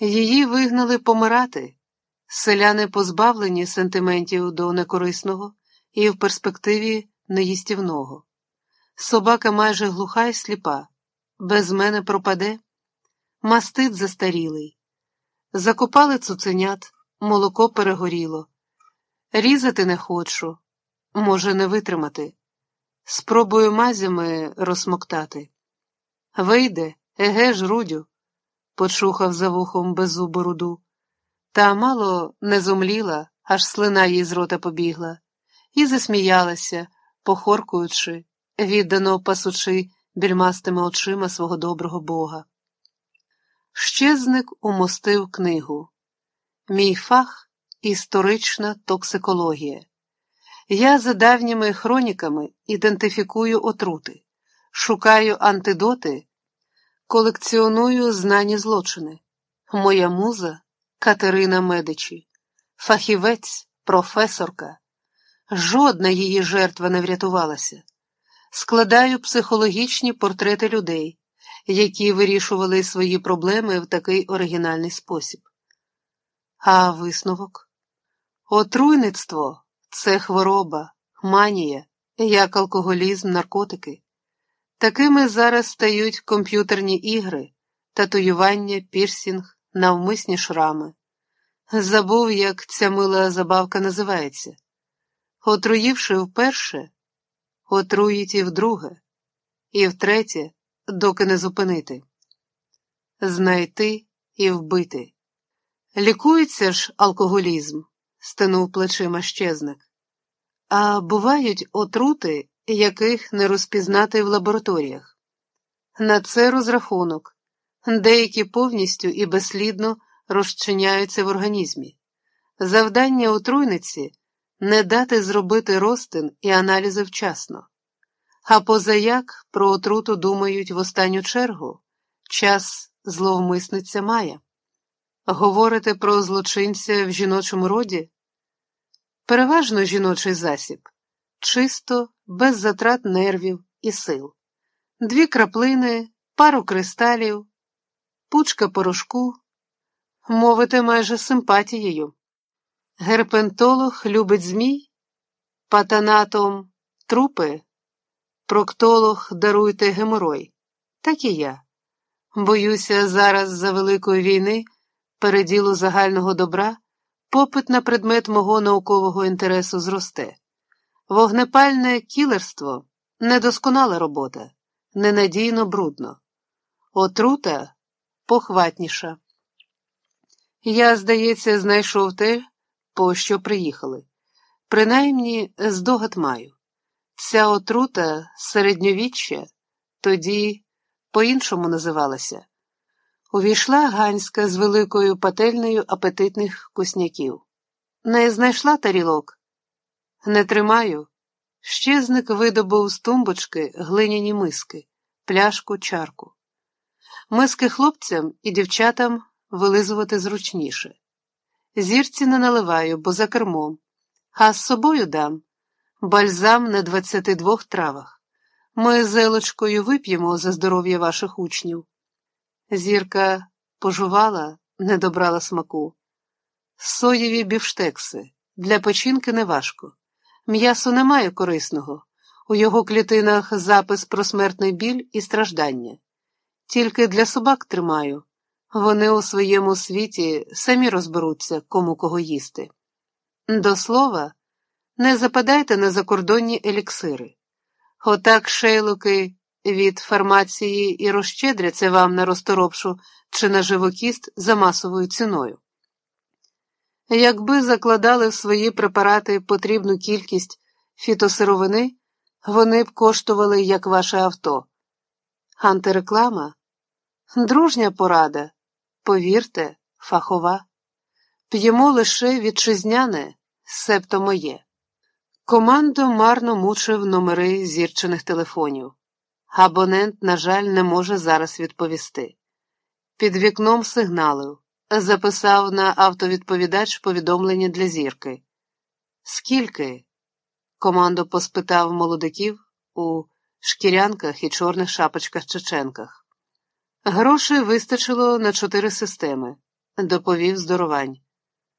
Її вигнали помирати, селяни позбавлені сентиментів до некорисного і в перспективі неїстівного. Собака майже глуха й сліпа, без мене пропаде, мастит застарілий. Закопали цуценят, молоко перегоріло. Різати не хочу, може, не витримати. Спробую мазями розсмоктати. Вийде, еге ж, Рудю, почухав за вухом беззубу руду. Та мало не зумліла, аж слина їй з рота побігла, і засміялася, похоркуючи, віддано пасучи більмастими очима свого доброго бога. Щезник умостив книгу. Мій фах історична токсикологія. Я за давніми хроніками ідентифікую отрути, шукаю антидоти, колекціоную знані злочини. Моя муза Катерина Медичі, фахівець, професорка. Жодна її жертва не врятувалася. Складаю психологічні портрети людей, які вирішували свої проблеми в такий оригінальний спосіб. А висновок? Отруйництво це хвороба, манія, як алкоголізм, наркотики. Такими зараз стають комп'ютерні ігри, татуювання, пірсінг, навмисні шрами. Забув, як ця мила забавка називається. Отруївши вперше, отруїть і вдруге, і втретє, доки не зупинити, знайти і вбити. Лікується ж алкоголізм, стенув плечима щезник. А бувають отрути, яких не розпізнати в лабораторіях. На це розрахунок, деякі повністю і безслідно розчиняються в організмі. Завдання отруйниці не дати зробити розтин і аналізи вчасно. А позаяк про отруту думають в останню чергу час зловмисниця має. Говорите про злочинця в жіночому роді? Переважно жіночий засіб, чисто, без затрат нервів і сил, дві краплини, пару кристалів, пучка порошку, мовите майже симпатією. Герпентолог любить змій, патанатом трупи, проктолог даруйте геморой, так і я. Боюся, зараз за великої війни, переділу загального добра, попит на предмет мого наукового інтересу зросте. Вогнепальне кілерство недосконала робота, ненадійно брудно, отрута похватніша. Я, здається, знайшов те, по що приїхали. Принаймні, здогад маю. Ця отрута середньовіччя тоді по-іншому називалася. Увійшла Ганська з великою пательнею апетитних кусняків. Не знайшла тарілок? Не тримаю. Щезник видобув з тумбочки глиняні миски, пляшку, чарку. Миски хлопцям і дівчатам вилизувати зручніше. Зірці не наливаю, бо за кермом, а з собою дам бальзам на 22 травах. Ми з Елочкою вип'ємо за здоров'я ваших учнів. Зірка пожувала, не добрала смаку. Соєві бівштекси для печінки неважко. М'ясо немає корисного, у його клітинах запис про смертний біль і страждання. Тільки для собак тримаю. Вони у своєму світі самі розберуться, кому кого їсти. До слова, не западайте на закордонні еліксири. Отак шейлуки від фармації і розщедряться вам на розторопшу чи на живокіст за масовою ціною. Якби закладали в свої препарати потрібну кількість фітосировини, вони б коштували, як ваше авто. Антиреклама дружня порада, повірте, фахова. П'ємо лише вітчизняне, себто моє. Командо марно мучив номери зірчених телефонів. Абонент, на жаль, не може зараз відповісти. Під вікном сигналив, записав на автовідповідач повідомлення для зірки. Скільки? Командо поспитав молодиків у шкірянках і чорних шапочках чеченках. Грошей вистачило на чотири системи. доповів здоровань.